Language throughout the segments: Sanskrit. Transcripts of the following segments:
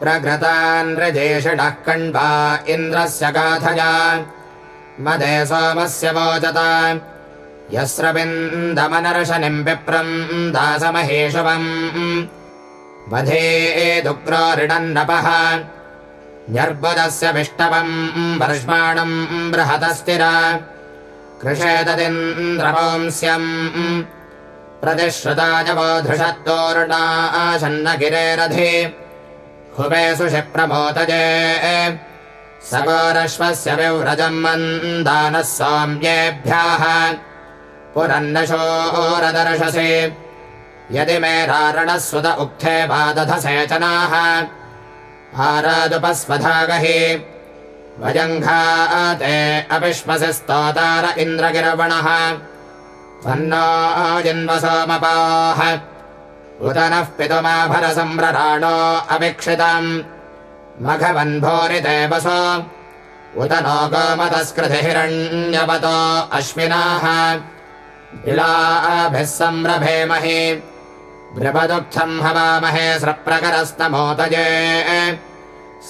प्रघृतान्रजेषिणः कण्वा इन्द्रस्य गाथया मदे सोमस्य वोचत। यस्रविन्दमनर्शनिम् विप्रम् दासमहेशवम् वधेदुग्रोरिडन्नपः न्यर्बुदस्य विष्टवम् वर्ष्माणम् बृहतस्थिर कृषेतदिन्द्रवंस्यम् प्रतिश्रुताजवोधृषत्तोरुणाशन्न गिरेरधि हुवे सुषिप्रमोतजे सगोरश्वस्य विव्रजम् मन्दानः सौम्येभ्यः पुरन्नशोरदर्शसि। यदि मे रारणः सुत उक्थे बादधसेचनाः आरादुपस्वधागहि। वजङ्घाते अपिष्मसि स्तोतार इन्द्रगिर्वणः त्वन्नो जिन्वसोमपाः उत नः पितुमाभरसम्रराणो अभिक्षितम् मघवन्भोरिदेवसो। उत नो गोमतस्कृतिहिरण्यवतो अश्विनाः। इलाभिः संरभेमहि बृपदुःखम् हवामहे स्रप्रकरस्तमोतये।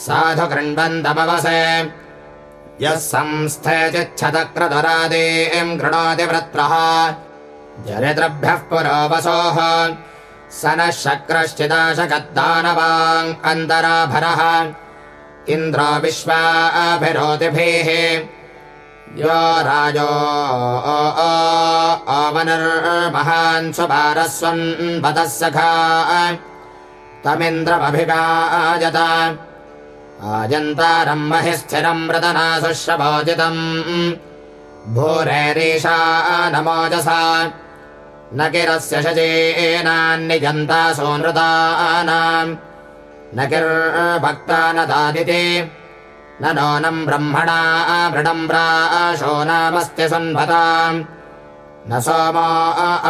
साधु कृण्वन्तमवसे यः संस्थे चिच्छतक्रतुरादीम् कृणोति वृत्रः। जरितृभ्यः पुरोवसोः। स नः अन्तराभरः। इन्द्रो विश्वाभिरोतिभिः। यो राजो अवनिर्महान् स्वभारस्वन् सखा तमिन्द्रमभिगायत आजन्तारम् महि स्थिरम् व्रतनासुश्रभोजितम् भूरेरीशा नमोजसा न किरस्य शजेनान्निजन्तासो नृतानाम् न किर्भक्ता न दादिते न नूनम् ब्रह्मणा मृडम् प्राशो नामस्ति सन्भताम् न सोमो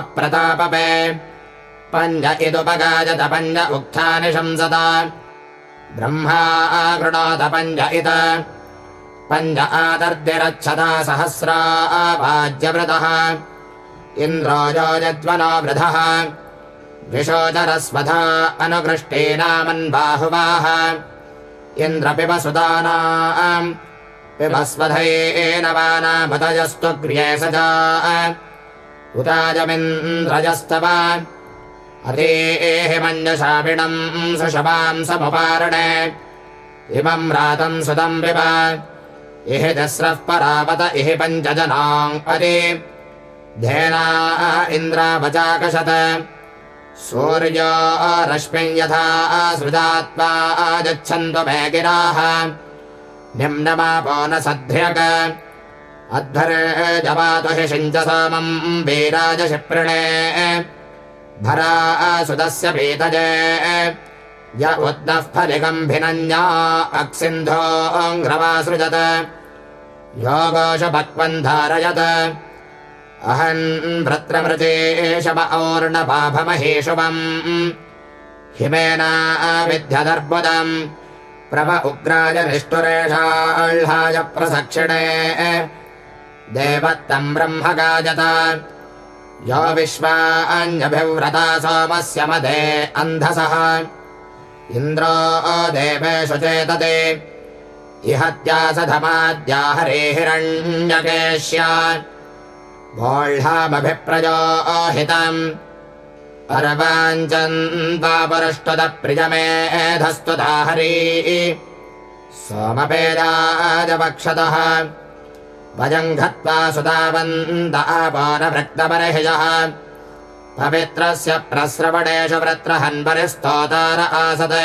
अप्रतापपे। पञ्ज इदुपगायत पञ्ज उक्थानि शंसता ब्रह्मा कृणोत पञ्ज इत। पञ्ज आदर्दिरच्छता सहस्रा आवाज्यवृतः इन्द्रो योजद्वनो वृधः। विशोचरस्वधा अनुकृष्टीनामन्बाहुवाः इन्द्रपिबसुदानाम् पिबस्वधयेन वानामतयस्तु ग्र्ये सजा। उताजमिन्द्रजस्तव अतीहि मञ्जशापिणम् सुशवाम् समुपारणे। इमम् रातम् सुतम् पिब। इहि दस्रः परावत इहि पञ्चजनाम् अति धेना इन्द्रावचाकशत सूर्यो रश्मिम् यथा सृजात्मा आगच्छन्तु मे गिराः निम्नमापो न सध्र्यक अध्वर्जवातु हि शिञ्च सोमम् वीराजशिप्रिणे भरा सुदस्य पीतजे। य उद्नः फलिगम्भिनन्या अक्सिन्धोऽङ्घ्रवासृजत योगोषपक्वम् धारयत अहन् भृत्रमृतेशव और्णपाभमहेशुवम्। हिमेना विध्यदर्बुदम् प्रभ उग्राय निष्ठुरेषाह्लाय प्रसक्षिणे। देवत्तम् ब्रह्म गाजत यो विश्वान्यभिव्रता सोमस्य मदे अन्धसः। इन्द्रो देवेषु चेतते। इहत्यासधमाद्या हरे हिरण्यकेष्या वोह्लामभिप्रयोहितम् परवाञ्चन्तापरुष्टुतप्रियमेधस्तुता हरी वजङ्घत्वा सुतावन्त आपानवृक्तपरहिजः पवित्रस्य प्रस्रवणेषु वृत्रहन्वरिस्तोतार आसत्।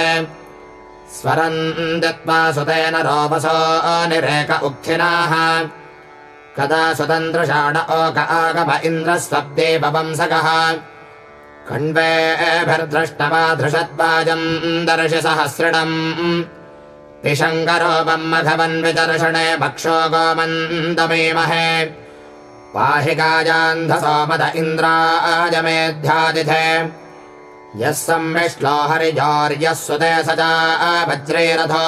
स्वरम् दत्त्वा सुतेन रोपसो निरेक उक्थिनाः। कदा सुतन्द्रषाण ओक आगम इन्द्रस्वब्देवंसकः कण्वेभिर्द्रष्टवा धृषद्वाजम् दर्शि सहस्रिणम् पिशङ्करोपम् मघवन्विदर्शने भक्षो गोमन्दमीमहे पाहि गाजान्धसोमद इन्द्राजमेध्यादिथे यः सम्मिश्लो हरिजौर्यः सुते सजा वज्रैरथो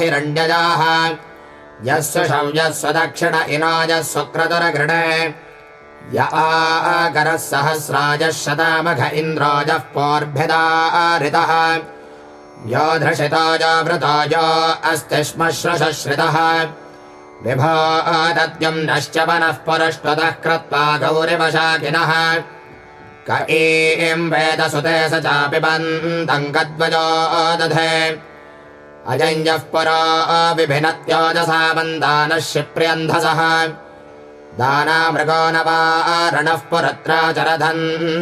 हिरण्यजाः यः सुषव्यः स्वदक्षिण इनाजः सुक्रतुरगृणे य आकरः सहस्राजः शतामघ इन्द्राजः पोर्भ्यदारितः यो धृषिताजावृताजा अस्तिश्मश्रश्रितः विभादद्यम् नश्च वनः परष्टतः कृत्वा गौरिवशाखिनः। क ईम् वेदसुते स चापि बन्दङ्गद्वजो दधे। अजञ्जः पुरा विभिनत्योजसा वन्दानः क्षिप्र्यन्धसः दानामृगो न वा रणः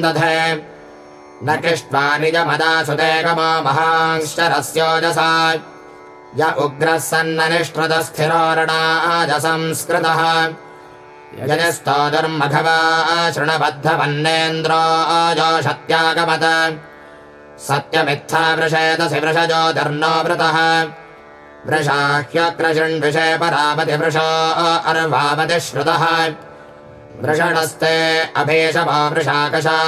दधे। न किष्ट्वा निजमदासुते गमो महांश्चरस्योजसा। य उग्रः सन्ननिष्ठृतस्थिरोरणाजसंस्कृतः यजस्तोदुर्मघवा शृणबद्धवन्नेन्द्रो जोषत्यागमत सत्यमित्था वृषेदसि वृषजो धर्नो वृतः। वृषाह्यक्रशृण्विषे परापतिवृषो अर्वावति श्रुतः वृषणस्ते अभेषवा वृषाकषा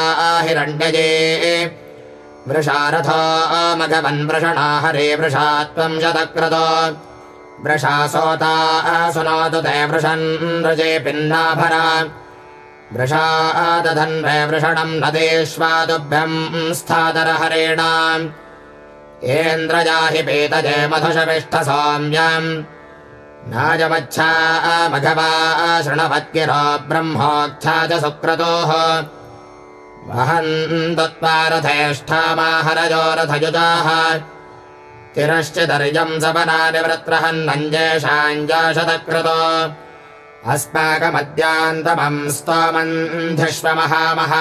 हिरण्यजे वृषारथो मघवन् वृषणा हरे वृषा त्वम् शतक्रतो। वृषा सोता सुनोतु ते वृषन् रजे पिन्नाभरा वृषा दधन्वे वृषणम् नदेष्वादुभ्यम् स्थादरहरेण। एन्द्रजाहि पेतजे मधुशविष्ठ नाजमच्छा मघवा शृणवद्गिरो ब्रह्मोक्था च सुक्रतोः। वहन्तत्वारथेष्ठामाहरजो रथयुजाः तिरश्चिदर्यम् सपनानिवृत्रहन्नञ्जेषाञ्जाशतकृतो अस्माकमद्यान्तमम् स्तोमन्धिष्व महामः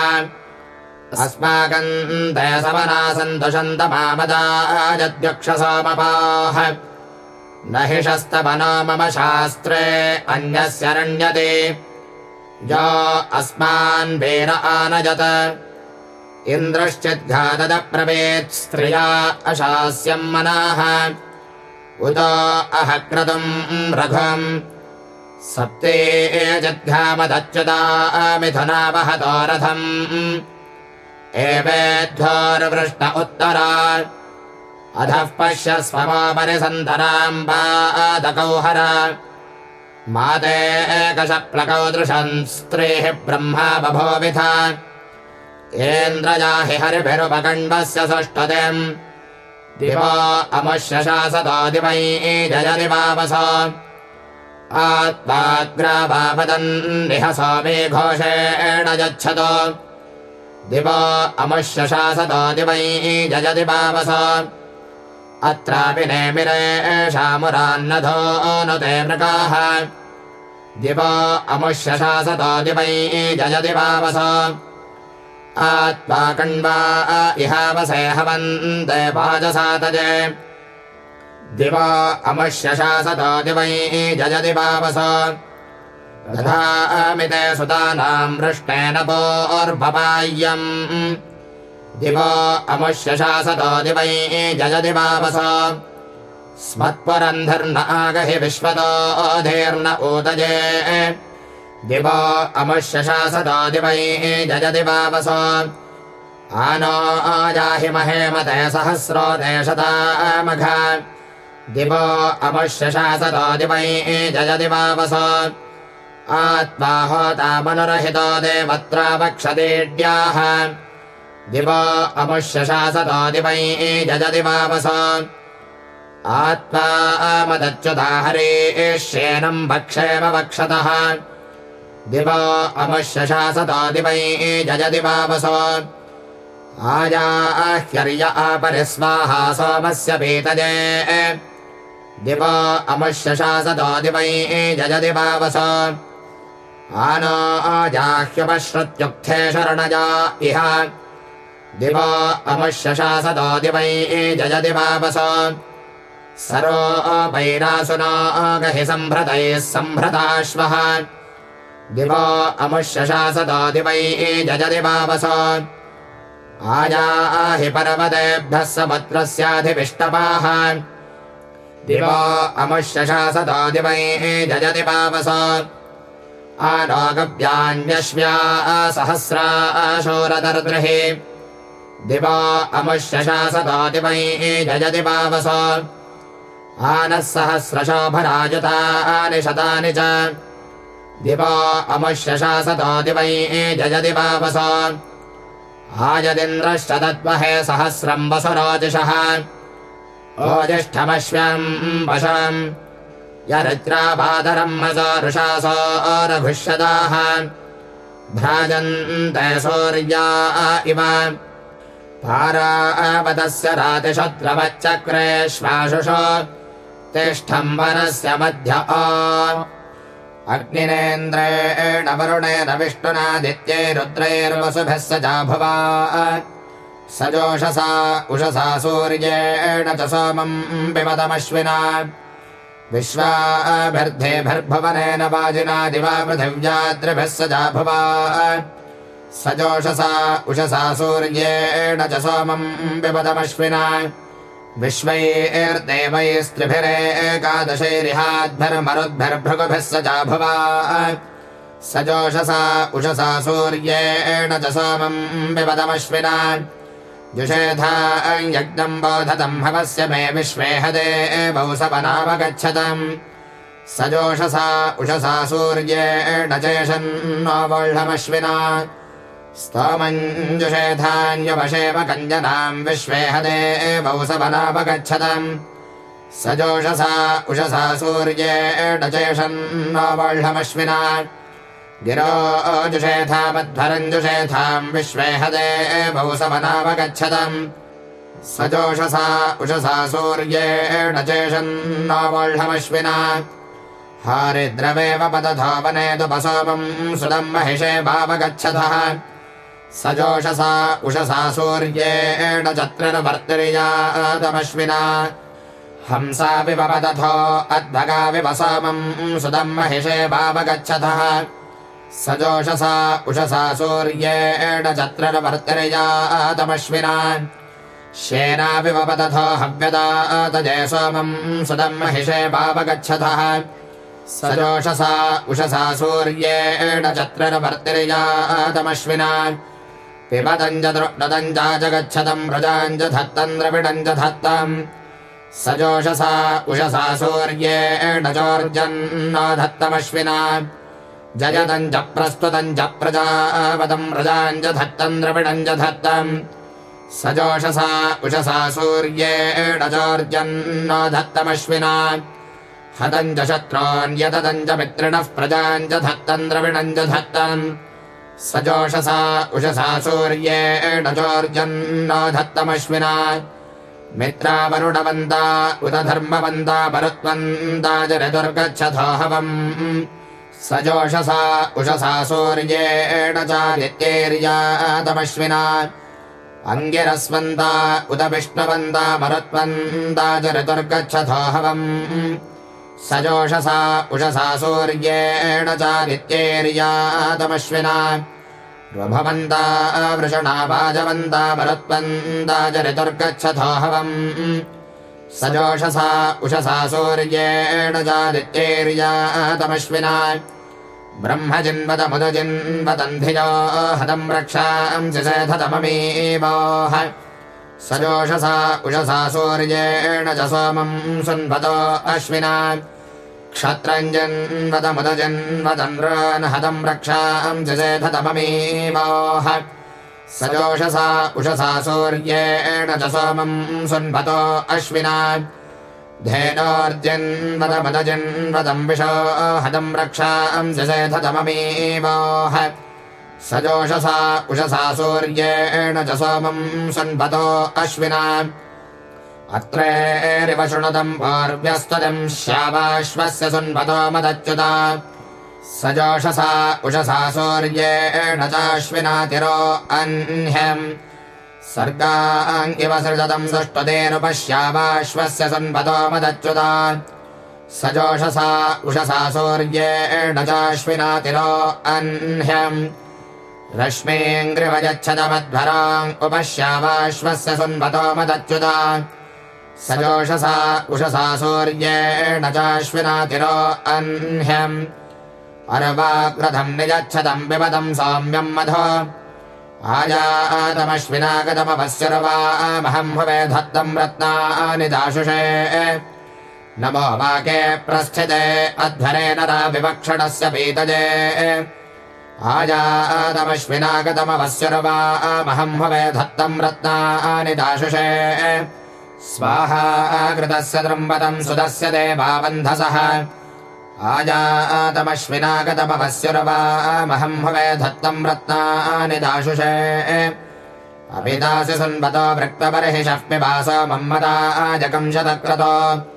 अस्माकम् ते सवनासन्तुषन्तमामदाजद्यक्षसोमपाः न हिषस्तवनो मम शास्त्रे अन्यस्य रण्यते। अस्मान् वीर आनजत इन्द्रश्चिद्घातदप्रवेत् स्त्रिया अशास्यम् मनाः। उत अह क्रतुम् रघुम् सप्ते जद्घामदच्युता मिथुनावहतो रथम्। एवेद्धोर्वृष्ट उत्तरा अधः परिसन्तराम् पादकौहर माते एकशप्लकौ दृशन् स्त्रीः ब्रह्मा बभोविथ इन्द्रजाहि हरिभिरुपकण्डस्य सुष्ठुतिम् दिवो अमुष्यशासतो दिवै जयति वावस आत्माग्रावावदन्निह सोमे घोषेण यच्छतो। दिवो अमुष्यशासतो दिवै जयति वावस अत्रापि नेमिरेषामुरान्नधो नु ते मृगाः। दिवो अमुष्यशासतो दिवै जयति वावस आत्मा कण्वा इहावसे हवन्ते वाजसातजे दिवो अमुष्यशासतो दिवै जयति वावस दधामिते सुतानाम् वृष्टेन पोर्भवाय्यम् दिवो अमुष्यशासतो दिवै जयति वावस स्मत्पुरन्धर्न आगहि विश्वतो धीर्न ऊतजे। दिवो अमुष्यशासतो दिवै जयति वावस आनो आजाहि महेमते सहस्रो देशतामघ। दिवो अमुष्यशासतो दिवै जयति वावस आत्मा होतामनुरहितो देवत्रावक्षदेड्याः दिवो अमुष्यशासतो दिवै जयति वावस आत्मा मदच्युता हरेष्येनम् भक्षेम वक्षतः दिवो अमुष्यशासतो दिवै जयति वावस आजाह्यर्य आपरिस्वाहा सोमस्य पीतजे। दिवो अमुष्यशासतो दिवै जयति वावस आनो आजाह्युपश्रुत्युक्थे शरणजा इह। दिवो अमुष्यशासतो दिवै जयति वावस सरो वैरासुनो गहि सम्भृतैः सम्भृताश्वः दिवो अमुष्यशासतो दिवै जयति वावस आयाहि पर्वतेभ्यः समुद्रस्याधिविष्टपाः। दिवो अमुष्यशासतो दिवै जयति वावस आरोगव्यान्यश्व्या सहस्राशोरदर्द्रिहि दिवो अमुष्यशासतो दिवै जयति वावस। आनः सहस्रशोभराजुतानि शतानि च। दिवा अमुष्यशासतो दिवै जयदि वावस। आयदिन्द्रश्च तद्वहे सहस्रम् वसुरोजिषः। ओजिष्ठमश्वम् वशम् यरुद्राबादरम् रघुष्यदाः भ्राजन्ते सूर्या इव। पारावतस्य रातिशत्रवच्चक्रे श्वासुष तिष्ठम् वनस्य मध्य अग्निनेन्द्रेण वरुणेन विष्णुनादित्यै रुद्रैर्वसुभिः स जाभुवा स जोषसा उषसा सूर्येण च सोमम् पिबतमश्विना। विश्वाभिर्धेभिर्भुवनेन वाजिना दिवा पृथिव्याद्रिभिः स जाभुवा स जोषसा उषसा सूर्येण च सोमम् पिबतमश्विना विश्वैर्देवैस्त्रिभिरेकादशैरिहाद्भिर्मरुद्भिर्भृगुभिः स जाभुवा। स जोषसा उषसा सूर्येण च सोमम् पिबतमश्विना जुषेधा यज्ञम् बोधतम् हवस्य मे विश्वे हदे बहुसवनावगच्छतम् स जोषसा उषसा सूर्येण चेषन्नोवोढमश्विना स्तोमञ्जुषेधान्यवशेव कञ्जनाम् विश्वे हदे बहुसवनावगच्छतम् स जोषसा उषसा सूर्येण चेषन्नोवोढमश्विना गिरो जुषेथामध्वरञ्जुषेथाम् विश्वे हदे बहु समनावगच्छतम् स जोषसा उषसा सूर्येण चेषन्नोवोह्मश्विना हारिद्रवेव पदधावनेदुपसोमम् सुदम् महिषे भावगच्छतः स जोषसा उषसा सूर्येण चत्रनुभर्तिर्यातमश्विना हंसापि पदथो अद्भगाविपसोमम् सुदम् महिषे भावगच्छतः। स जोषसा उषसा सूर्येण चत्रवर्तिर्यातमश्विना श्येनापि वपदथो हव्यदातजय सोमम् सुदम् महिषे पावगच्छतः स जोषसा उषसा सूर्येण चत्रवर्तिर्यातमश्विना पिबदम् व्रजाम् च धत्तम् द्रविडम् च धत्तम् स जोषसा उषसा सूर्येण चोर्जन्नो धत्तमश्विना जयदम् च प्रस्तुतम् च प्रजापदम् रजाम् च धत्तम् द्रविडम् च धत्तम् स जोषसा उषसा सूर्येण चोर्जन्न धत्तमश्विना हतम् च शत्रोऽन्यतम् च मित्रिणः प्रजाम् च धत्तम् द्रविणम् च धत्तम् स जोषसा उषसा सूर्येण चोर्जन्न धत्तमश्विना मित्रावरुणवन्ता उत धर्मवन्ता मरुत्वन्ता च ऋतुर्गच्छथोहवम् स जोषसा उषसा सूर्येण चादित्यैर्यातमश्विना। अङ्गिरस्वन्ता उत विष्णुवन्ता मरुत्वन्ता च ऋतुर्गच्छथोहवम् स जोषसा उषसा सूर्येण चादित्यैर्यातमश्विना रुभवन्ता वृषणा वाजवन्ता मरुत्वन्ता च ऋतुर्गच्छथोहवम् स जोषसा उषसा सूर्येण चादित्यैर्यातमश्विना ब्रह्मजिन्वदमुदजिन्वदन्धिजो हतम् रक्षांसि सेधतममीवोः स जोषसा उषसा सूर्येण च सोमम् सुन्वतो अश्विना। क्षत्रञ्जन्वदमुदजन्वदन्द्रान् हतम् रक्षांसि सेधतममीवोः स जोषसा उषसा सूर्येण च सोमम् सुन्वतो अश्विना। धेनोर्जन्वदमदजन्वदम् विशो हतम् रक्षांसि सेधतममीवोः स जोषसा उषसा सूर्येण च सोमम् सुन्वतो अश्विना। अत्रेरिव शृणुतम् पार्व्यस्तदम् श्यावाश्वस्य सुन्वतो मदच्युता। सजोषसा जोषसा उषसा सूर्येण चाश्विनातिरो अह्न्यम् सर्गाङ्गिव सृजतम् सुष्टुतेनुपश्यावाश्वस्य सुन्वतो मदच्युता। सजोषसा जोषसा उषसा सूर्येण चाश्विनातिरो अह्न्यम् रश्मीङ्ग्रिवजच्छदमध्वराम् उपश्यावाश्वस्य सुन्वतो मदच्युता। स जोषसा उषसा सूर्येण चाश्विनातिरो अह्न्यम् अर्वाग्रथम् निजच्छतम् पिबतम् सौम्यम् मधो। आजातमश्विनागतमपश्यर्वामहम् भवे धत्तम् रत्नानि दाशुषे। नमो वाके प्रस्थिते अध्वरेण विवक्षणस्य पीतजे आजातमश्विनागतमवस्युर्वामहम् हवे धत्तम् रत्नानि दाशुषे। स्वाहा कृतस्य दृम्बतम् सुदस्य देवाबन्धसः। आजातमश्विनागतमवस्युर्वामहम् हवे धत्तम् रत्नानि दाशुषे। अपिदासि सुन्वतो वृक्तबर्हिषः पिबास मम्मदाजकम् शतक्रतो।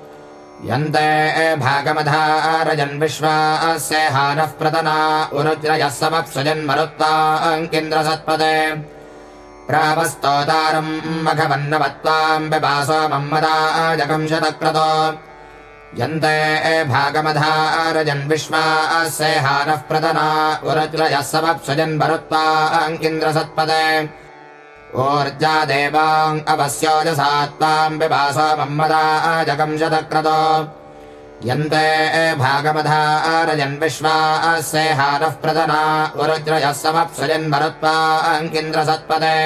यन्ते भागमधारजन् विश्वास्य हानः प्रतना उरुद्रयः समप्सुजन्मरुत्वाङ्किन्द्रसत्पदे प्रावस्तोतारम् मघवन्नवत्वाम् पिबास मम्मदाजकम् शतक्रतो। यन्ते भागमधारजन् विश्वास्य हानः प्रतना उरुद्रयः समप्सुजन्मरुत्वाङ्किन्द्रसत्पदे ऊर्जा देवाम् अवस्योजसा त्वाम् पिबास मम्मदाजकम् शतक्रतो। यन्ते भागमधारजन् विश्वास्य हानः प्रदना उरुद्रयः समप्सजन्मरुत्वाङ्किन्द्रसत्पदे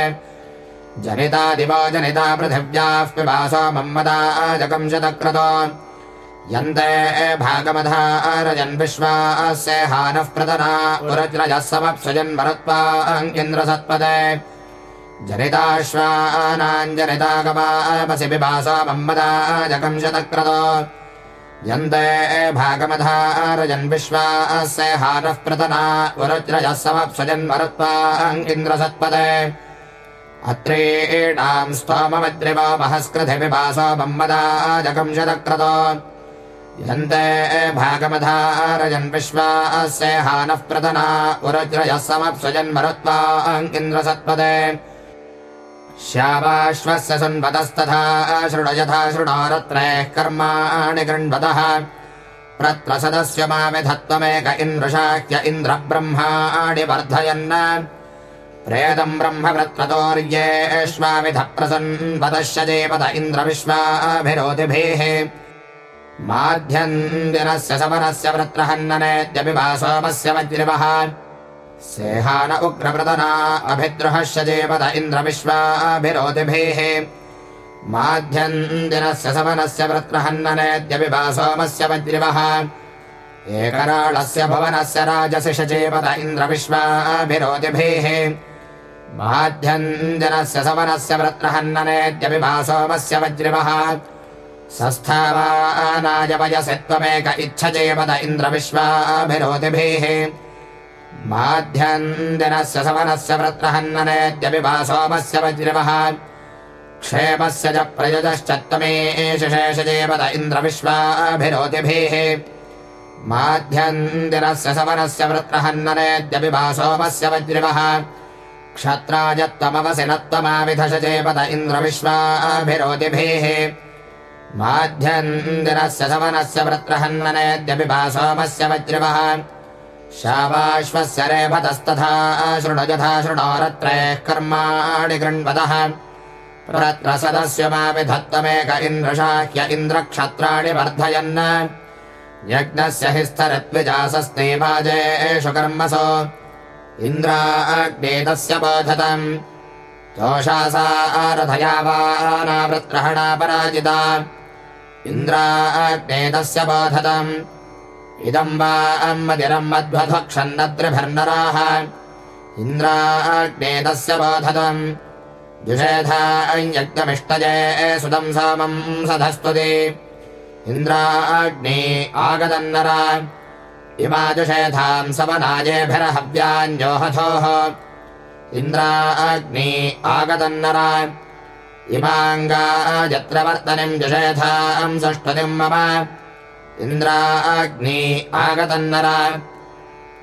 जनिता दिवो जनिता पृथिव्याः पिबास मम्मदाजकम् शतक्रतो। यन्ते भागमधारजन् विश्वास्य हानः प्रदना उरुद्रयः समप्सजन्मरुत्वाङ्किन्द्रसत्पदे जनिताश्वानाञ्जनितागमापसि पिबास मम्मदाजकम् शतक्रतो यन्ते भागमधारजन् विश्वास्य हानः प्रतना उरुद्रयः समप्सजन्मरुत्वाङ्गिन्द्रसत्पदे अत्रीणाम् स्तोममद्रिवो महस्कृति पिबास मम्मदाजकम् शतक्रतो यन्ते भागमधारजन् विश्वास्य हानः प्रतना उरुद्रयः समप्सजन्मरुत्वाङ्गिन्द्रसत्पदे श्यावाश्वस्य सुन्वतस्तथा शृणयथा शृणोरत्रैः कर्माणि गृण्वतः प्रत्रसदस्य मामिधत्वमेक इन्द्रशाक्य इन्द्रब्रह्माणि वर्धयन्। प्रेदम् ब्रह्मवृत्रतोर्येष्वामिध प्रसन्वतश्च देवत इन्द्रविश्वाभिरोधिभिः। माध्यन्दिनस्य समरस्य वृत्रहन्ननेत्यपि वा सोमस्य वज्रिवः सेहान उग्रप्रदना अभिद्रुहश्च देवत इन्द्रविश्वाभिरोधिभिः माध्यन्दिनस्य समनस्य वृत्रहन्ननेत्यपि वा सोमस्य वज्रिवः। एकराळस्य भवनस्य राजसि शचेपद इन्द्रविश्वाभिरोधिभिः माध्यन्दिनस्य समनस्य वृत्रहन्ननेत्यपि वा सोमस्य वज्रिवः। सस्थावानाय वयसि त्वमेक इच्छचेपद इन्द्रविश्वाभिरोधिभिः माध्यन्दिनस्य सवनस्य वृत्रहन्ननेत्यपि वा सोमस्य वज्रिवः। क्षेमस्य च प्रयुजश्च त्वमेष शेषदेवत इन्द्रविश्वाभिरोधिभिः माध्यन्दिनस्य सवनस्य वृत्रहन्ननेत्यपि वा सोमस्य वज्रिवः। क्षत्राय त्वमवसि न त्वमाविधशचेपद इन्द्रविश्वाभिरोधिभिः माध्यन्दिनस्य सवनस्य वृत्रहन्ननेत्यपि वा सोमस्य वज्रिवः शावाश्वस्य रेभतस्तथा शृणुयथा शृणोरत्रैः कर्माणि गृण्वतः प्रत्रसदस्य माविधत्तमेक इन्द्रशाह्य इन्द्रक्षत्राणि वर्धयन्। यज्ञस्य हि स्तरद्विजासस्नेवाजेषु कर्मसो। इन्द्राग्नेतस्य बोधतम्। दोषासारथयावानावृत्रहणा पराजिता। इन्द्राग्नेतस्य बोधतम् इदम् वा अम्मदिरम् मध्वध्वक्षन्नद्रिभर्नराः इन्द्राग्नेतस्य बोधतम्। जुषेधा यज्ञमिष्टजे सुदम् सामम् सधस्तुति इन्द्राग्ने आगदन्नरा इमा जुषेधाम् सवनाजेभिरहव्याञ्जोहथोः इन्द्राग्ने आगदन्नरा इमाङ्गा यत्र वर्तनिम् जुषेधाम् सष्टुतिम् मम इन्द्राग्नि आगतन्नरा।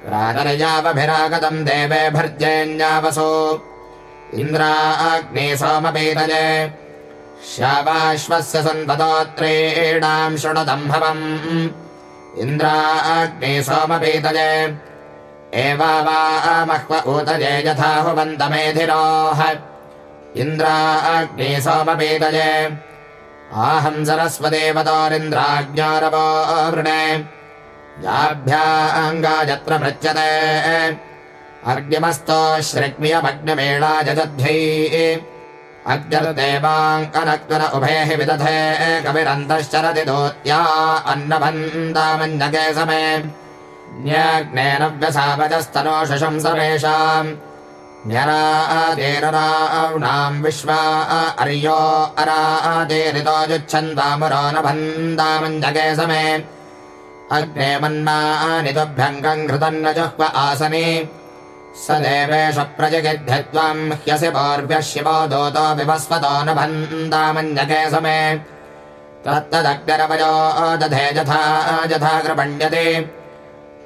रागरजावभिरागतम् देवे भर्जेन्यावसो। इन्द्राग्ने सोमपीतजे शावाश्वस्य सन्वतोत्रेणाम् शृणुतम् भवम्। इन्द्राग्ने सोमपीतजे एवावामह्व ऊतजे यथाहुवन्तमेधिरोः इन्द्राग्ने सोमपीतजे आहम् सरस्वदेवतोरिन्द्राज्ञारवो वृणे याभ्याङ्गायत्र मृच्यते। अर्ग्यमस्तो श्रग्म्यमग्निमेळा जजध्वै अग्निर्देवाङ्कनक्तुन उभेः विदधे। कविरन्तश्चरति दोत्या अन्नभन्दामन्यके समे न्यग्नेन व्यसावजस्तनो शशंसरेषाम् न्यरादेरराणाम् विश्वा अर्यो अरादेरितो जुच्छन्दामुरो न भन्दामञ्जके समे। अग्ने मन्मानि तुभ्यङ्गम् घृतन्न जुह्व आसने। स देवेश प्रजगिध्यत्वम् ह्यसि पौर्व्यः शिवो दोतो विवस्वतो न भन्दामञ्जके समे। तत्तदग्निरवयो दधे यथा यथा कृपण्यते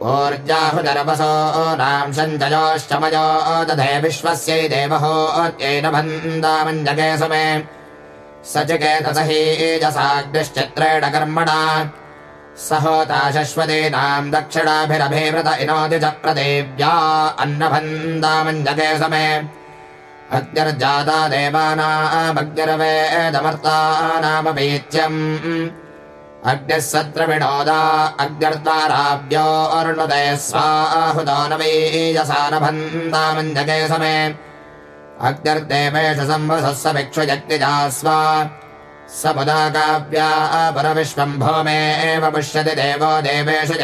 ऊर्जाहुदरवसो नाम् सञ्जयोश्चमयो दधे विश्वस्यै देवहोत्येन भन्दामञ्जके समे। स चिकेतस हि एजसाग्निश्चित्रेण कर्मणा। स होता शश्वतीनाम् दक्षिणाभिरभिवृत इनोति च प्रदेव्या अन्नभन्दामञ्जके समे। अग्निर्जाता देवानामग्निर्वेदमर्तानामपीत्यम् अग्निः सत्रविणोदा अग्निर्द्वाराभ्यो अरुणुदे स्वाहुतो न वीयसा न भन्दामञ्जके समे। अग्निर्देवेश संवसः स भिक्षुजक्तिजा स्वा स मुदा काव्या परविश्वम् भौमे एव पुष्यति देवो देवेषु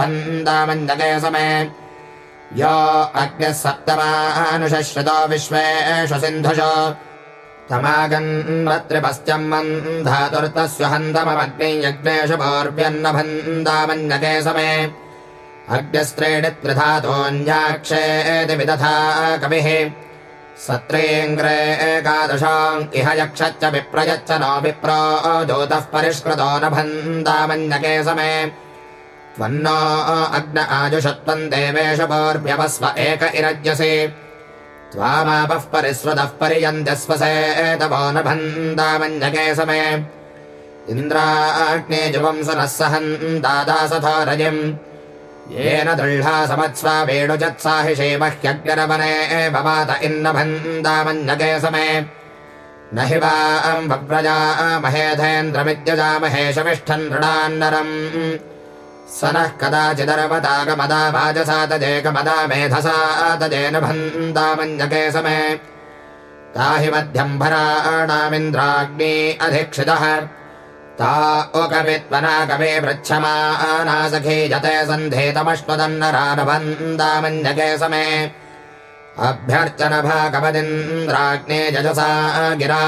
भन्दामञ्जके समे। यो अग्निः सप्तमानुशश्रुतो विश्वेषु सिन्धुषु तमागन्वत्रिपश्चम् मन्धातुर्तस्य हन्तममग्नियज्ञेषु पौर्व्यन्न भन्दामञ्जके समे। अग्निस्त्रीणि त्रिधातोऽन्याक्षेति विदधा कविः। सत्रेऽङ्ग्रे एकादशाम् इह यक्षच्च विप्रयच्च नो विप्रो दूतः परिष्कृतो न भन्दामन्यके समे। त्वन्नो अग्न आजुषत्वम् देवेश पौर्भ्यवस्व एक इरज्यसि त्वामापः परिस्वतः पर्यन्त्यस्वसे तवो न भन्दामन्यके समे इन्द्राग्ने जुवंसनः सहन् दादासथो रजिम् येन दृढा समत्स्वा वेणुजत्साहिषे मह्यग्रवने भवात इन्नभन्दामन्यके समे न हि वाम् भव्रजा महेधेन्द्रमिद्यजामहे शमिष्ठन् नृणान्नरम् स नः कदाचिदर्वतागमदा वाजसा तजेकमदा मेधसा तजेन भन्दामन्यके समे ताहि मध्यम् भराणामिन्द्राग्नि अधिक्षितः। ता ओकवित्वना कवे पृच्छमानासखी जते सन्धेतमश्वदन्नरानभन्दामन्यके समे अभ्यर्चन भागवदिन्द्राग्ने गिरा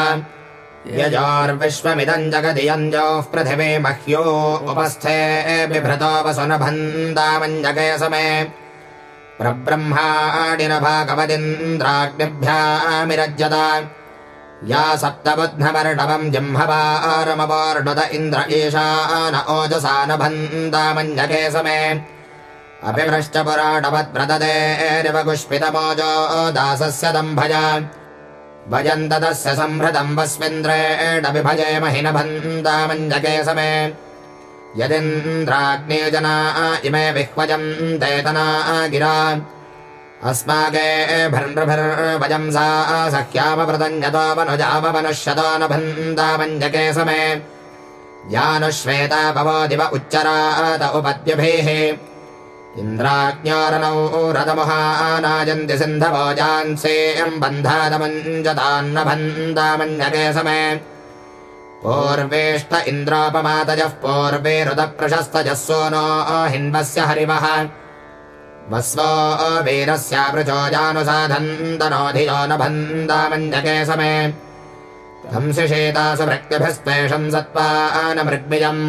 यजोर्विश्वमिदम् जगदियञ्जोः पृथिवे मह्यो उपस्थे बिभृतो वसुनभन्दामञ्जके समे प्रब्रह्माणिन भागवदिन्द्राग्निभ्यामिरज्यता या इन्द्र एषा न ओजसा न भन्दामञ्जके समे अभिभ्रश्च पुराणवद्व्रतदेरिवगुष्पितमोजो दासस्य दम्भज भजन्तदस्य संहृतम् वस्मिन्द्रेण न भन्दामञ्जके समे यदिन्द्राग्ने जना इमे विह्वजम् देतना गिरा। अस्माके भर्नृभिर्वजम् सा भन्दामञ्जके समे यानुश्वेता भवो दिव उच्चरात उपद्यभिः इन्द्राज्ञोरनौ रथमुहानायन्ति सिन्धवोजान्सेऽम् बन्धादमुञ्जतान्न भन्दामञ्जके समे पूर्वेष्ट इन्द्रोपमातजः पूर्वे रुदप्रशस्तजः सोनो हिन्वस्य हरिवः। वस्वो वीरस्यापृचो जानुसाधन्तनोऽधियो न भन्दामञ्जके समे हंसिषेतासु भृक्तिभिस्त्वेषम् सत्त्वा न मृग्मिजम्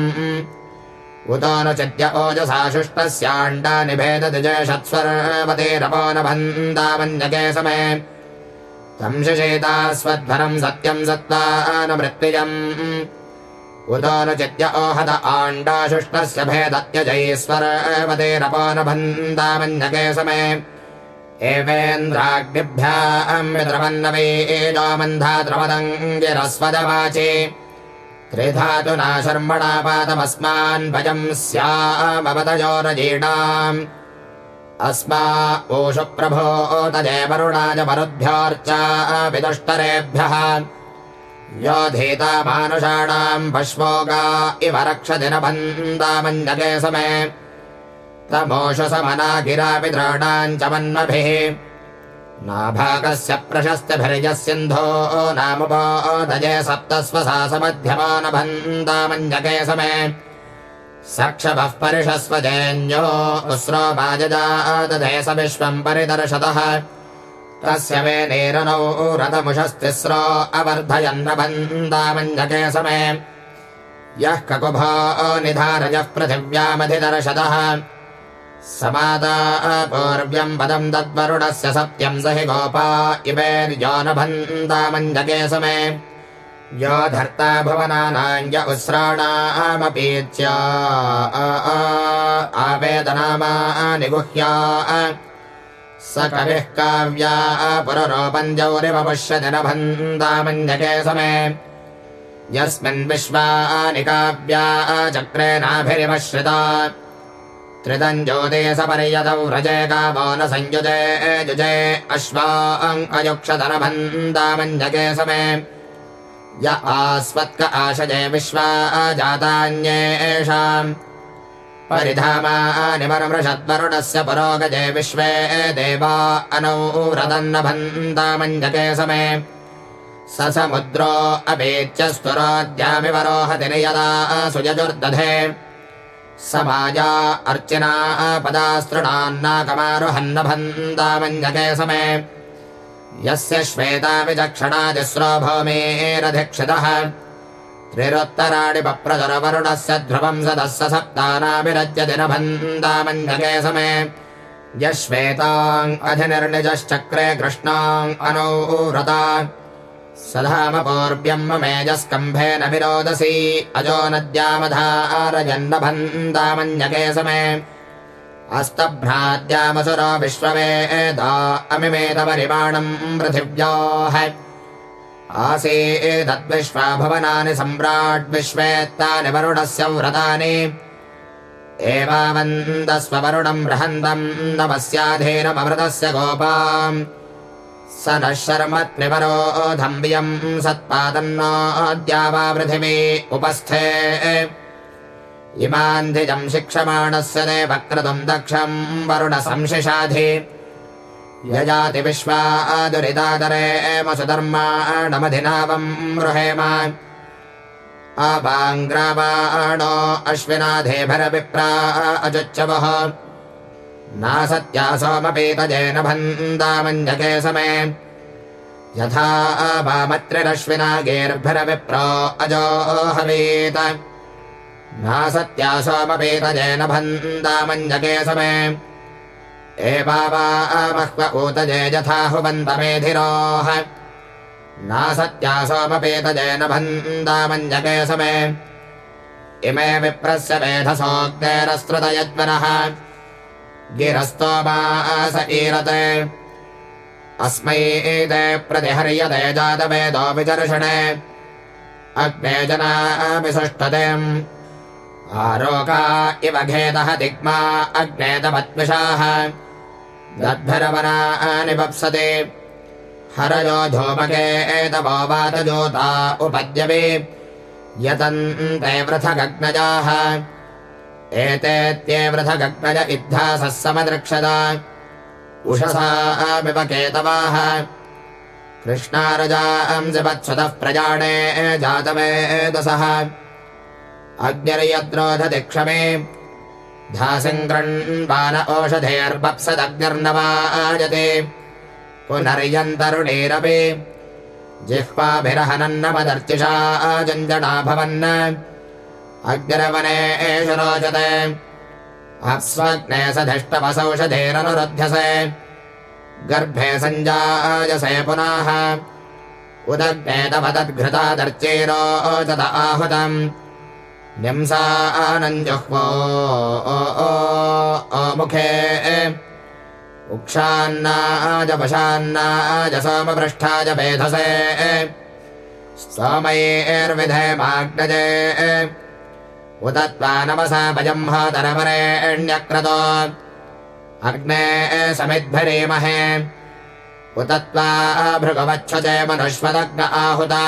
उतो न चिद्य ओजसा शुष्टस्याण्डा निभेदतिजयषत्स्वर्वतेरपो न भन्दामञ्जके समे हंसिषेतास्वध्वरम् सत्यम् सत्त्वा न मृत्युजम्। उतो न चित्य ओहद आण्डाशुष्टस्य भेदत्यजैश्वरवतेरपो न भन्दामन्यके समे एवेन्द्राग्निभ्याम् विद्रवन्नवेजोमन्धा द्रवदङ्गिरस्वदवाचे त्रिधातु ना शर्मणा पादमस्मान् भजम् स्यामवदयोरजीणाम् अस्मा ओषु प्रभो तदेवरुणाय मरुद्भ्योर्चा विदुष्टरेभ्यः। यो धीता मानुषाणाम् पश्वोगा इव भन्दामञ्जके समे। तमोषु समना गिरापि द्राणाम् च मन्मभिः नाभागस्य प्रशस्तिभिर्यः सिन्धो नामुपोदये सप्तस्वसा समध्यमानभन्तामञ्जके समे। सक्षभः परिषस्वजेन्यो उस्रो वाजजादधे स विश्वम् परिदर्शतः। तस्य मे नेरनौ रथमुषस्तिस्रो अवर्धयन्नबन्दामञ्जके समे। यः ककुभो निधारयः पृथिव्यामधिदर्शतः समादा पूर्व्यम् पदम् तद्वरुणस्य सत्यम् स हि गोपा इवेर्यो न भन्दामञ्जके समे यो धर्ता भुवनानाञ्ज उस्राणामपीत्य आवेदनामानि गुह्या स कविः काव्या पुररोपञ्जौरिवपुष्यति न भन्दामञ्जके समे यस्मिन् विश्वानि काव्या चक्रेणाभिरिवश्रिता त्रिदम् ज्योतिषपर्यतौ व्रजे गावो न संयुजे जुजे युजे अश्वाङ्कयुक्षतनभन्दामञ्जके समे। य आस्वत्क आशजे विश्वा जातान्येषाम् परिधामानि वरमृषद्वरुणस्य पुरोगजे विश्वे देवा अनौ रदन्नभन्दामञ्जके समे। स समुद्रो अपेच्य स्तुरोद्यामिवरोहति नियदा सुयजुर्दधे। समाजा अर्चिना पदास्तृणान्नाकमारुहन्नभन्दामञ्जके समे यस्य श्वेता विचक्षणादिस्रो भौमेरधिक्षितः। त्रिरोत्तराणि पप्रदुरवरुणस्य ध्रुवम् सदस्य सप्तानाभिरज्यति न भन्दामञ्जके समे यश्वेताङ् अधिनिर्निजश्चक्रे कृष्णाङ् अनौरता सधामपूर्व्यम् मेजस्कम्भेन विरोदसी। अजो नद्यामधारजन्नभन्दामन्यके समे अस्तभ्राद्यामसुरो विश्ववेदा अमिमेतपरिमाणम् पृथिव्याः। आसीदद्विश्वा भुवनानि सम्राड्विश्वेत्तानि वरुणस्य व्रतानि। एवावन्दस्व वरुणम् बृहन्तम् नमस्याधीनममृतस्य गोपाम् स नः शर्म त्रिवरोधम्बियम् सत्पादन्नोऽद्या वा पृथिवी उपस्थे। इमान्धिजम् शिक्षमाणस्य देवक्रतुम् दक्षम् वरुणसंशिषाधि। यजाति विश्वा दुरिदादरे मसुधर्माणमधिनावम् रुहेम। आपाङ्ग्रावाणो अश्विनाधेभरविप्रा अजुच्चवः नासत्या सोमपीतजेन भन्दामञ्जके समे यथा वामत्रिरश्विना गेर्भिरविप्रो अजो हवीत। नासत्या सोमपीतजेन भन्दामञ्जके समे एवावामह्व ऊतजे यथाहुबन्तमेधिरोः नासत्या सोमपीतजेन भन्दामञ्जके समे इमे विप्रस्य मेधसोऽग्नेरस्तृतयज्वनः गिरस्तोमास ईरते। अस्मै एते प्रतिहर्यते जातवेदो विचर्षणे। अग्ने जनाभिसुष्टतेम् आरोका इव घेदः दिग्मा अग्नेतमद्विषाः दद्भिरवनानि वप्सते हरयो धूमके एतवो वातजोता उपद्यवे यतन्ते वृथगग्नजाः एतेत्येवृथगग्नज इद्धासः समदृक्षदा। उषसामिव केतवाः। कृष्णारजांसिवत्सतः प्रजाणे जातवेदसः अग्निर्यद्रोधति क्षमे धासिम् गृण्वान ओषधेर्वप्सदग्निर्नवाजते पुनर्यन्तरुणेरपि। जिह्वाभिरहनन्नमदर्चिषा जञ्जणा भवन् अग्निरवने एषु रोचते अप्स्वग्ने सधिष्टवसौषधेरनुरुध्यसे। गर्भे सञ्जायसे पुनः। उदग्ने तव तद्घृतादर्चेरोचत आहुतम्। निंसानञ्जुह्वो मुखे। उक्षान्नाज पशान्नाज सोमपृष्ठाज वेधसे सोमयेर्विधेमाग्नजे उत नमसा भजम्होदरमरेण्यक्रतो अग्ने समिद्भिरीमहे। उत त्वा भृगवच्छते मनुष्वदग्न आहुता।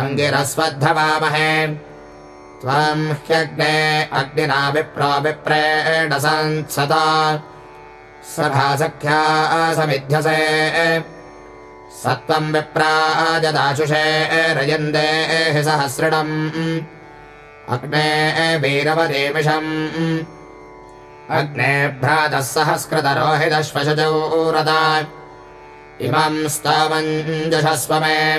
अङ्गिरस्वद्धवामहे। त्वाम् ह्यग्ने अग्निना विप्रो विप्रेण संसता सखा सख्या समिध्यसे सत्त्वम् विप्राजदाशुषे रयन्दे हि सहस्रिणम्। अग्ने वीरवदेमिषम्। अग्ने भ्रातः सहस्कृतरोहितश्वशजौरदा इमम् स्तवञ्जशस्व मे।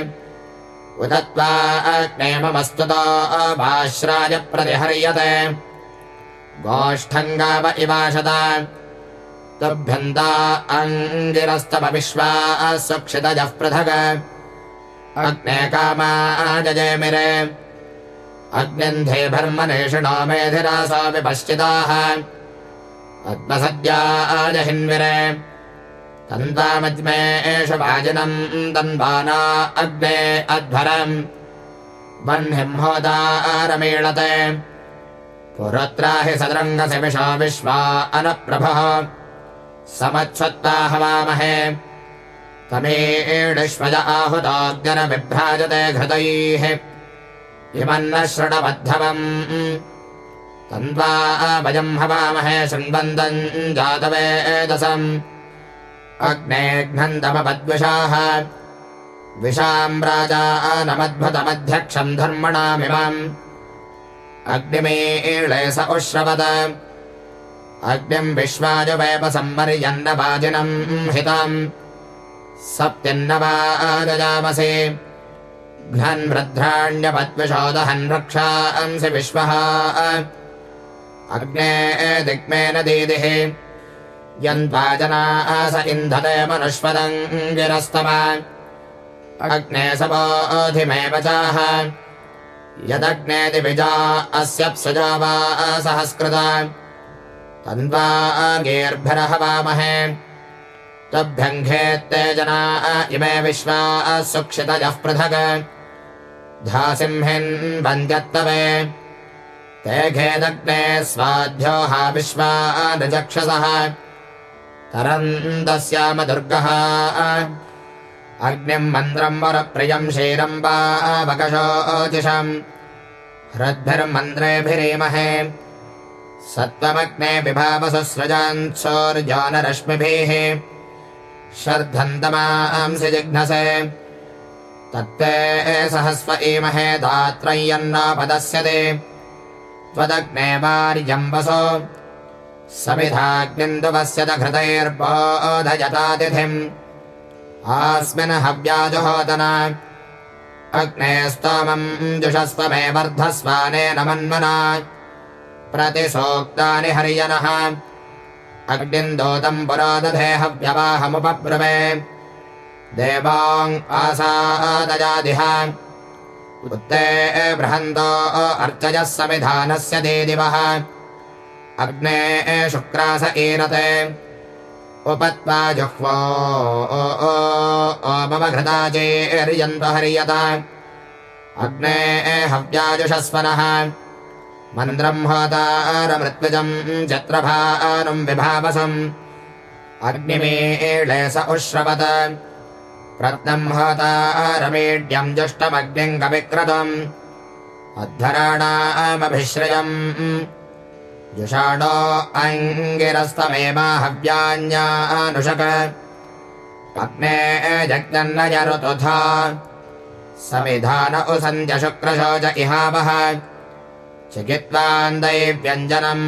उदत्वा अग्ने ममस्तुतो भाश्राय प्रतिहर्यते। गोष्ठङ्गाव इवाशता। तुभ्यन्ता अङ्गिरस्तमविश्वा सुक्षितजः पृथग। अग्ने कामाजयमिरे अग्न्यन्धे भर्मनेषिणो मेधिरासा विपश्चिताः पद्मसद्याजहिन्विरे तन्तामज्मे एष वाजिनम् तन्वाना अग्ने अध्वरम्। वह्निम्होदारमीळते पुरत्राहि सदृङ्गसि विशा विश्वा अनप्रभः। समच्छत्ता हवामहे। तमेष्वज आहुताग्निर्विभ्राजते घृतैः इमन्न शृणबद्धवम् तन्त्वा वयम् हवामहे शृण्वन्तम् जातवेदसम् अग्नेघ्नन्दमपद्विषाः। विशाम् राजानमद्भुतमध्यक्षम् धर्मणामिमम्। स उश्रवद अग्निम् विश्वाजुवैपसम्मर्यन्नवाजिनम् हितम्। सप्तिन्नवादजामसि घ्नन्वृद्ध्राण्यपद्विषोदहन् रक्षांसि विश्वः। अग्ने दिग्मेन दीदिः। यन्त्वाजनास इन्धते मनुष्वदङ्गिरस्तम। अग्ने सपोधिमेव चाह यदग्ने दिविजा अस्यप्सुजा वा सहस्कृता तन्वागेर्भिरहवामहे तभ्यङ्घेत्ते जना इमे विश्वा सुक्षितजः पृथक् धासिंहिन् वन्द्यत्तवे। ते घेदग्ने स्वाध्यो हा विश्वा नचक्षसः तरन्तस्याम दुर्गः। अग्निम् मन्द्रम् वरप्रियम् क्षीरम् वा वकशोचिषम् हृद्भिर्मन्द्रेभिरीमहे सत्त्वमग्ने विभावसुसृजान्सोर्जानरश्मिभिः शर्धन्तमांसि जिघ्नसे तत्ते सहस्व ईमहे दात्रय्यन्नापदस्यते त्वदग्ने वार्यम्बसो समिधाग्निन्दुवस्यत घृतैर्बोधयतातिथिम् आस्मिन् हव्याजुहोदना। अग्ने स्तोमम् जुषस्व मे वर्धस्वानेन मन्मना प्रतिसोक्तानि हर्यनः। अग्निन्दोतम् पुरादधे हव्यवाहमुपब्रवे देवाङ् आसादजादिह। उत्ते बृहन्तो अर्चजः समिधानस्य देदिवः। अग्ने शुक्रास ईरते। उपत्वा जुह्वो मम घृता चेर्यन्त हर्यत। अग्ने हव्याजुषस्वनः। मन्द्रम् होतारमृत्विजम् चत्रभानुम् विभावसम्। अग्निमेळे स उश्रवत रत्नम् जुष्टमग्निम् कविक्रतम्। अद्धराणामभिश्रयम् जुषाणो अङ्गिरस्तमेमाहव्यान्यानुषक अग्ने जग्नन्न ऋतुथा समिधान उसन्त्य शुक्रशोच इहावः। चिकित्वान्दैव्यञ्जनम्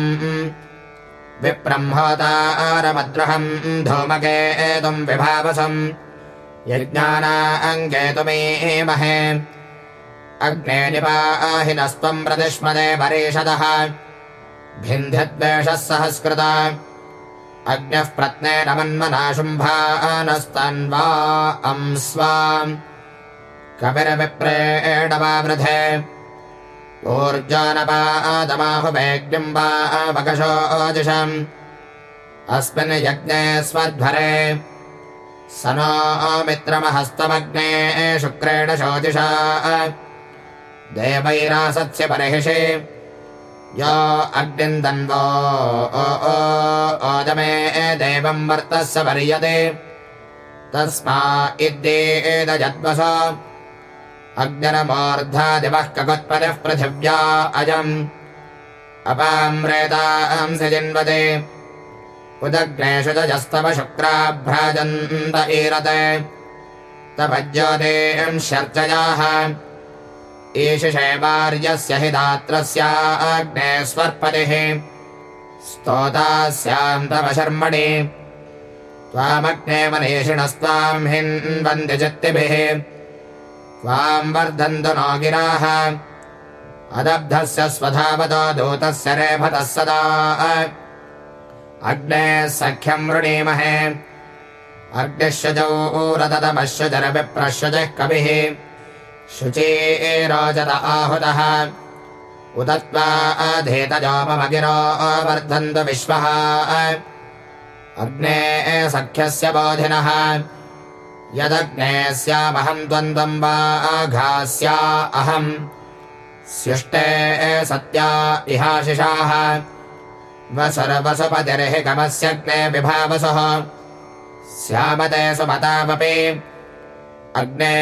विब्रह्मोतारमद्रहम् धूमके एतुम् विभावसम् यज्ञानाङ्केतुमेमहे अग्ने निपाहिनस्त्वम् प्रतिष्मदे परेषदः। भिन्ध्यद्वेषः सहस्कृता। अग्न्यः प्रत्नेन मन्मना शुम्भानस्तन्वा अम् स्वाम् कपिरविप्रेण वा वृधे ऊर्जानपादमाहुवेग्निम् वा वकशोजिषम् अस्मिन् यज्ञे स्वध्वरे स नो मित्रमहस्तमग्ने शुक्रेण शोजिषा देवैरासत्स्य परिहिषे। यो अग्निम् दन्वो। ओदमे देवम् वर्तस्य पर्यते। तस्मा इद्येदजद्वस अग्निरमोर्धादिवः ककुत्पतिः पृथिव्या अजम्। अपाम्रेतांसि जिन्वते उदग्नेषु जस्तव शुक्राभ्राजन्त ईरते तपज्योतिंश्चर्चयाः ईशिषेवार्यस्य हि दात्रस्याग्ने स्वर्पतिः स्तोतास्याम् तव शर्मणि त्वामग्ने मनीषिणस्त्वाम् हिन्वन्ति चित्तिभिः। त्वाम् वर्धन्तु नो गिराः अदब्धस्य स्वधावतो दूतस्य रेफतः सदा अग्ने सख्यम् वृणीमहे। अग्निश्वजौ रदतमश्वजरविप्रश्वजः कविः। शुचीरोजत आहुतः। उत त्वा अधेतजो मम गिरो वर्धन्तु विश्वः। अग्ने सख्यस्य बोधिनः। यदग्ने स्यामहम् द्वन्द्वम् वा आघास्या अहम्। स्युष्टे सत्या इहाशिषाः वसुरवसुपतिर्हि गमस्यग्ने विभावसुः। स्यामते सुमतामपि अग्ने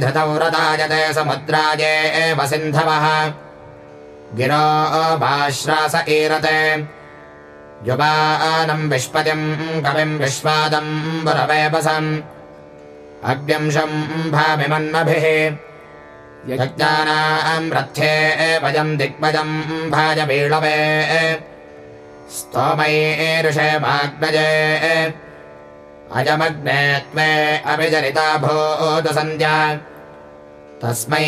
धृतौ रदायते समुद्राये एव सिन्धवः गिरो भाश्रास ईरते युवानम् विष्पतिम् कविम् विश्वादम् पुरवेपसम् अग्निंशम् भामिमन्मभिः यज्ञानाम् रथे वयम् दिग्वजम् भाजवीळवे स्तोमैरुषे माग्नजे अजमग्ने त्वे अभिजनिता भूतसन्ध्या तस्मै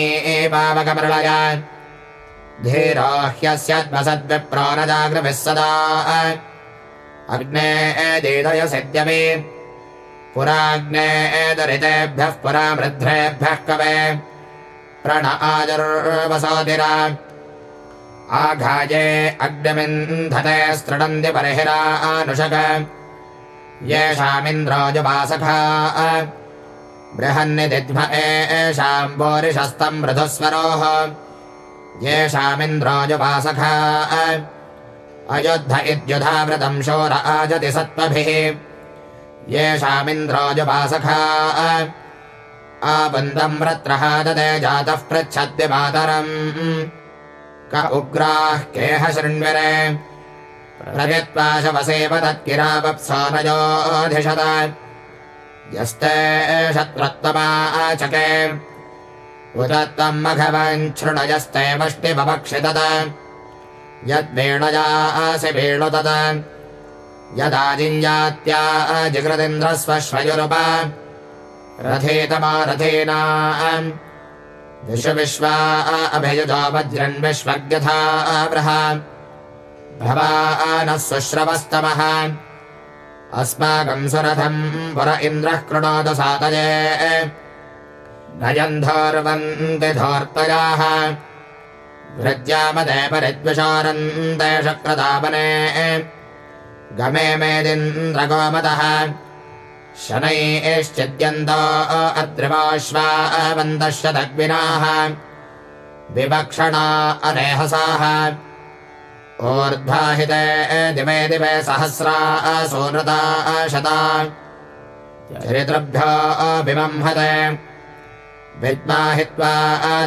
पावकमृळय। धीरो ह्यस्यद्वसद्विप्रो सदा। अग्ने दीदय सिद्ध्यपि पुराग्ने दरितेभ्यः पुरा वृद्धेभ्यः कवे। प्रण आजुर्वसोतिरा आघाये अग्निमिन्धते स्तृणन्ति बर्हिरा अनुषक येषामिन्द्रोजुवासखा बृहन्निदिध्म एषाम् बोरिशस्तम् मृधुस्वरोः। इत्युधावृतम् शोर आजति सत्त्वभिः। येषामिन्द्रोजुवासखा आपन्दम् रत्रः ददे जातः पृच्छद्य मातरम्। क उग्राः केह शृण्वरे। प्रजत्वा शवसेव तत्किरावप्सो नयोऽधिषत यस्ते शत्रुत्वमाचके उत त्वम् मघवञ्छृणयस्ते वष्टिमभक्षितत यद्वेणयासि वेणु तत यदाजिञ्जात्या जिगृदिन्द्रस्वश्वयुरुप रथेतमा रथेना विश्व विश्वा बृह भवा नः सुश्रवस्तमः। अस्माकम् सुरथम् पुर इन्द्रः कृणोतु सातये। नयन्धोर्वन्ति धोर्तयाः। वृज्यामदे परिद्विषारन्ते शक्रदापने। गमे मेदिन्द्रगोमतः शनैश्चिद्यन्तो अद्रिवाश्वावन्तः शतग्विनाः विवक्षणा अनेहसाः ऊर्ध्वाहिते दिवे दिवे सहस्रा सूनृता शता। चरितृभ्यो विमंहते। विद्माहित्वा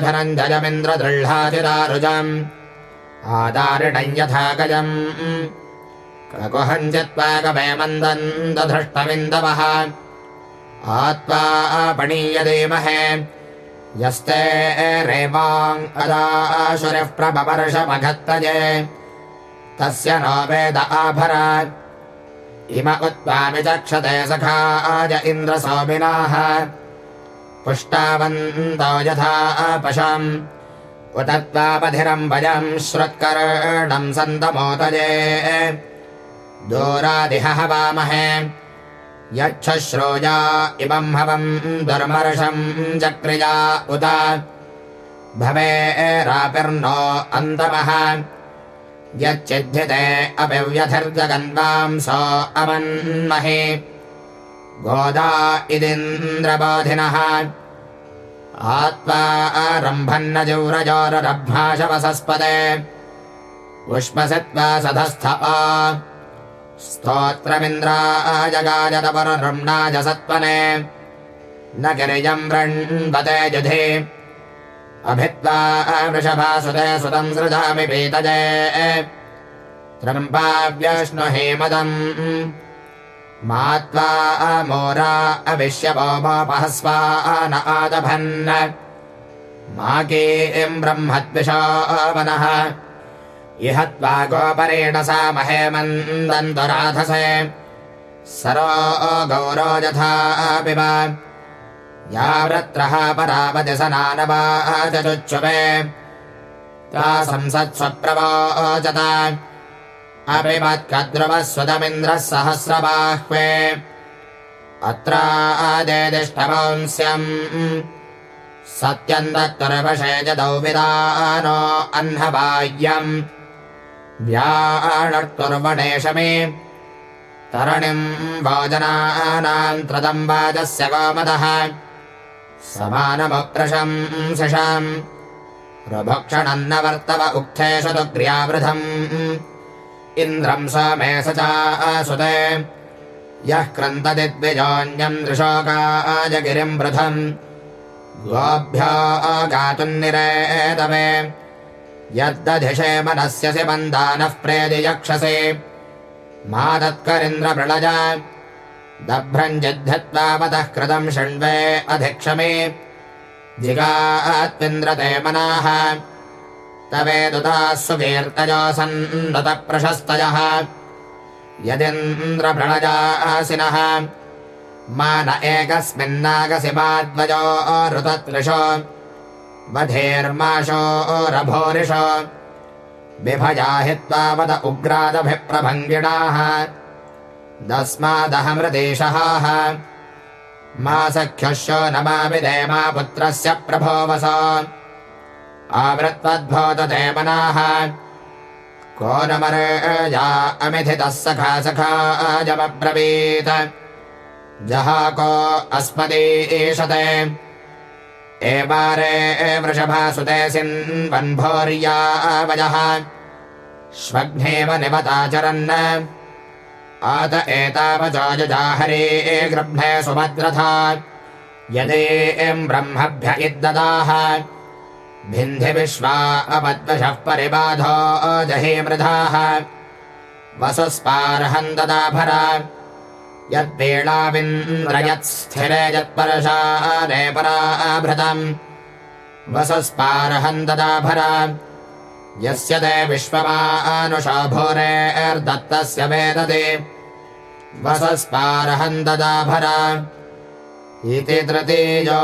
धनञ्जयमिन्द्रदृह्लाचिरारुजम् आदारिणम् यथा गजम् ककुहञ्चित्वाकमे मन्दन्दधृष्टविन्दवः आत्वा आपणीयदेमहे यस्ते रेवाङ् अदाशुरिः प्रपवर्षमघत्तजे तस्य नो वेद आभर। इम उत्त्वामिचक्षते सखाज इन्द्रसौमिनाः पुष्टावन्तो यथा पशम्। उत त्वापधिरम् वयम् श्रुत्कर्णम् सन्तमोतजे दूरादिह हवामहे यच्छ्रोजा इमम् हवम् दुर्मर्षम् चक्रिया उत। भवेरापिर्नो अन्तमः यच्चिद्धिते अपिव्यथिर्जगन्वांसो अमन्महे। गोदा इदिन्द्रबोधिनः। आत्वा आरम्भन्न जौरजोररभ्याशवसस्पदे उष्मसत्त्वा सधस्थ आ स्तोत्रमिन्द्राजगाजतपररम्णाज सत्त्वने। न गिरिजम् वृण्वते जुधे। अभित्वा वृषभासुते सुतम् सृजामि पीतजे त्रम्पाव्यश्नु हेमदम् मा त्वा मापहस्वा न आदभन्। मा केम् ब्रह्मद्विषावनः इह त्वा गोपरेण सा महेमन्दन्तराधसे सरो गौरो यथा पिब या वृत्रः परावति सनानवा चुच्छुवे ता संसत्स्वप्रवोचत अपि मत्कद्रुवस्वतमिन्द्रः सहस्रबाह्वे। अत्रादेदिष्टवंस्यम् सत्यम् दत्तुर्वशे जदौ विदानो व्याणर्तुर्वणेशमे तरणिम् वाजनानाम् त्रदम् वाजस्य गोमदः समानमप्रशम् शिशाम्। रुभक्षणन्न वर्तव उक्थेषु तु क्रियावृधम् इन्द्रम् सोमे स चासुते। यः क्रन्तति द्विजोऽन्यम् दृशोकाजगिरिम् वृथम् गोभ्यो गातुन्निरेतवे यद्दधिषे मनस्यसि मन्दानः प्रेदि यक्षसे। मा तत्करिन्द्रप्रलज दभ्रञ्जिद्धत्वावतः कृतम् शण्वे अधिक्षमे। जिगात्विन्द्रते मनाः। तवेदुताः सुकीर्तयोऽसन्नतप्रशस्तयः यदिन्द्रप्रणजासिनः मा न एकस्मिन्नागसि माद्वयो ऋततृशो वधेर्माशोरभोरिषो। बिभजाहि वद उग्रादभिप्रभङ्गिणाः। दस्मादहमृदेशः मा सख्युशो न मा विदेमा पुत्रस्य प्रभोवस आवृत्वद्भोदते मनाः को न मरेजा अमिथितः सखा सखाजमब्रवीत् जहाको अस्मदीशते एवारे वृषभासुते सिन्वन्भोर्यावजः श्वघ्नेव निवताचरन्। आत एतावचाजजाहरे गृह्णे सुभद्रथा। यदेम् ब्रह्मभ्य इद्ददाः। भिन्धि विश्वा अपद्वशः परिबाधो जहे मृधाः। वसुस्पारहम् ददाभरा यद्वेळाविन्द्रयत्स्थिरे यत्परशाने पराभृतम्। वसुस्पारहम् ददाभरा यस्य ते विश्वमानुषा भूरेर्दत्तस्य वेदते। वसस्पारहम् ददाभरा इति तृतीयोऽध्यायः